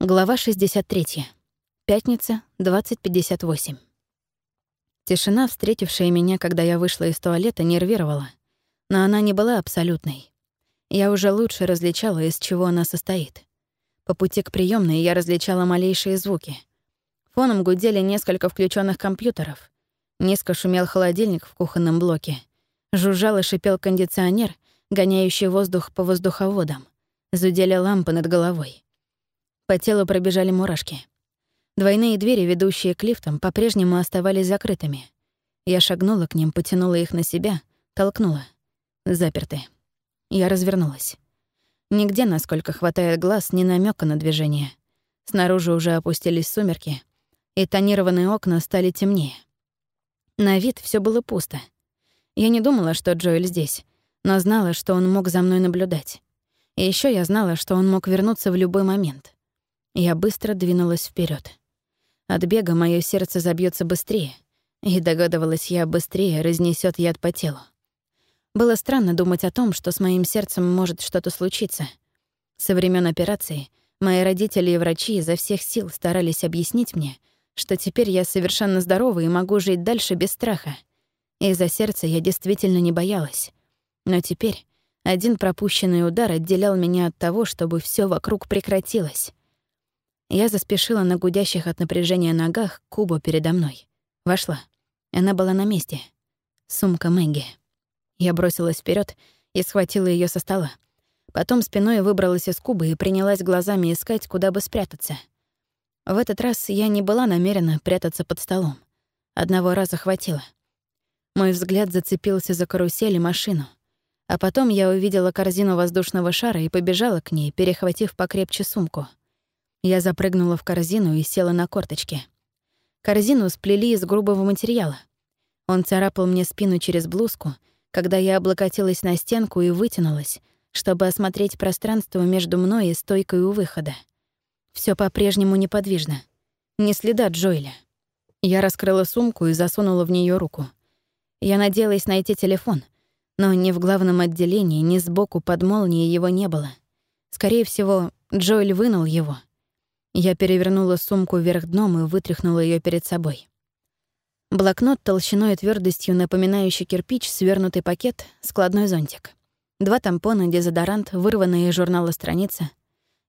Глава 63. Пятница, 20.58. Тишина, встретившая меня, когда я вышла из туалета, нервировала. Но она не была абсолютной. Я уже лучше различала, из чего она состоит. По пути к приемной я различала малейшие звуки. Фоном гудели несколько включенных компьютеров. Низко шумел холодильник в кухонном блоке. Жужжал и шипел кондиционер, гоняющий воздух по воздуховодам. Зудели лампы над головой. По телу пробежали мурашки. Двойные двери, ведущие к лифтам, по-прежнему оставались закрытыми. Я шагнула к ним, потянула их на себя, толкнула. Заперты. Я развернулась. Нигде, насколько хватает глаз, ни намека на движение. Снаружи уже опустились сумерки, и тонированные окна стали темнее. На вид все было пусто. Я не думала, что Джоэль здесь, но знала, что он мог за мной наблюдать. И еще я знала, что он мог вернуться в любой момент. Я быстро двинулась вперед. От бега мое сердце забьется быстрее, и догадывалась я, быстрее разнесет яд по телу. Было странно думать о том, что с моим сердцем может что-то случиться. Со времен операции мои родители и врачи изо всех сил старались объяснить мне, что теперь я совершенно здорова и могу жить дальше без страха. Из-за сердца я действительно не боялась. Но теперь один пропущенный удар отделял меня от того, чтобы все вокруг прекратилось. Я заспешила на гудящих от напряжения ногах кубу передо мной. Вошла. Она была на месте. Сумка Мэгги. Я бросилась вперед и схватила ее со стола. Потом спиной выбралась из куба и принялась глазами искать, куда бы спрятаться. В этот раз я не была намерена прятаться под столом. Одного раза хватило. Мой взгляд зацепился за карусель и машину. А потом я увидела корзину воздушного шара и побежала к ней, перехватив покрепче сумку — я запрыгнула в корзину и села на корточки. Корзину сплели из грубого материала. Он царапал мне спину через блузку, когда я облокотилась на стенку и вытянулась, чтобы осмотреть пространство между мной и стойкой у выхода. Все по-прежнему неподвижно. Ни следа Джоэля. Я раскрыла сумку и засунула в нее руку. Я надеялась найти телефон, но ни в главном отделении, ни сбоку под молнией его не было. Скорее всего, Джоэль вынул его — я перевернула сумку вверх дном и вытряхнула ее перед собой. Блокнот толщиной и твердостью, напоминающий кирпич, свернутый пакет, складной зонтик. Два тампона, дезодорант, вырванные из журнала страница.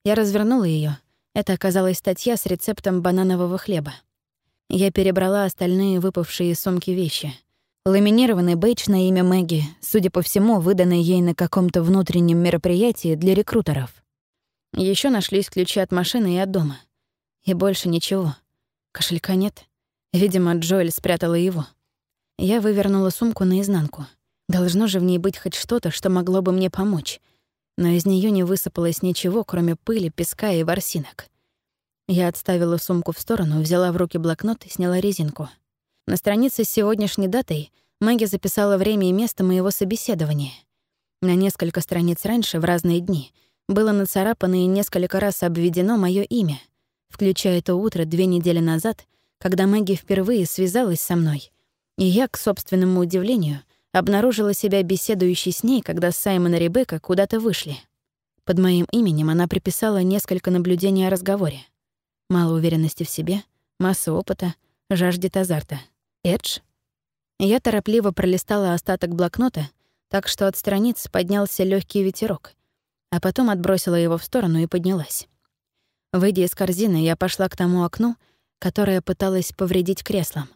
Я развернула ее. Это оказалась статья с рецептом бананового хлеба. Я перебрала остальные выпавшие из сумки вещи. Ламинированный бейдж на имя Мэгги, судя по всему, выданный ей на каком-то внутреннем мероприятии для рекрутеров — еще нашлись ключи от машины и от дома. И больше ничего. Кошелька нет. Видимо, Джоэль спрятала его. Я вывернула сумку наизнанку. Должно же в ней быть хоть что-то, что могло бы мне помочь. Но из нее не высыпалось ничего, кроме пыли, песка и ворсинок. Я отставила сумку в сторону, взяла в руки блокнот и сняла резинку. На странице с сегодняшней датой Мэгги записала время и место моего собеседования. На несколько страниц раньше, в разные дни — было нацарапано и несколько раз обведено мое имя, включая то утро две недели назад, когда Мэгги впервые связалась со мной. И я, к собственному удивлению, обнаружила себя беседующей с ней, когда Саймон и Ребекка куда-то вышли. Под моим именем она приписала несколько наблюдений о разговоре. Мало уверенности в себе, масса опыта, жаждет азарта. Эдж? Я торопливо пролистала остаток блокнота, так что от страниц поднялся легкий ветерок, а потом отбросила его в сторону и поднялась. Выйдя из корзины, я пошла к тому окну, которое пыталась повредить креслом.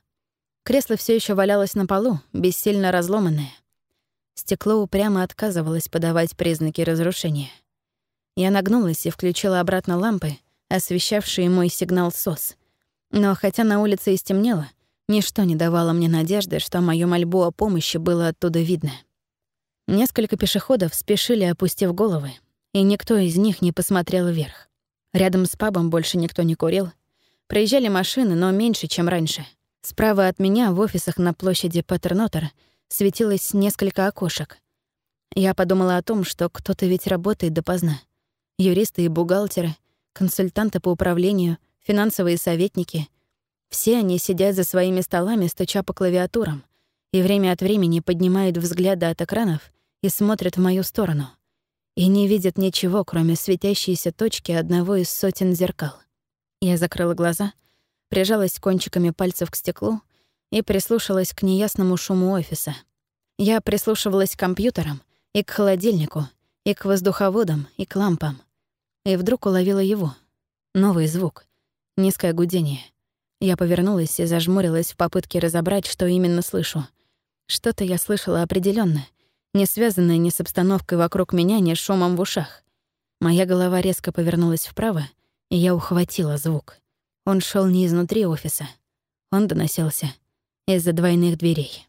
Кресло все еще валялось на полу, бессильно разломанное. Стекло упрямо отказывалось подавать признаки разрушения. Я нагнулась и включила обратно лампы, освещавшие мой сигнал СОС. Но хотя на улице и стемнело, ничто не давало мне надежды, что мою мольбу о помощи было оттуда видно. Несколько пешеходов спешили, опустив головы, и никто из них не посмотрел вверх. Рядом с пабом больше никто не курил. Проезжали машины, но меньше, чем раньше. Справа от меня в офисах на площади Патернотер светилось несколько окошек. Я подумала о том, что кто-то ведь работает допоздна. Юристы и бухгалтеры, консультанты по управлению, финансовые советники. Все они сидят за своими столами, стуча по клавиатурам, и время от времени поднимают взгляды от экранов и смотрят в мою сторону. и не видит ничего, кроме светящейся точки одного из сотен зеркал. Я закрыла глаза, прижалась кончиками пальцев к стеклу и прислушалась к неясному шуму офиса. Я прислушивалась к компьютерам и к холодильнику, и к воздуховодам, и к лампам. И вдруг уловила его. Новый звук. Низкое гудение. Я повернулась и зажмурилась в попытке разобрать, что именно слышу. Что-то я слышала определенно, не связанное ни с обстановкой вокруг меня, ни с шумом в ушах. Моя голова резко повернулась вправо, и я ухватила звук. Он шел не изнутри офиса. Он доносился из-за двойных дверей.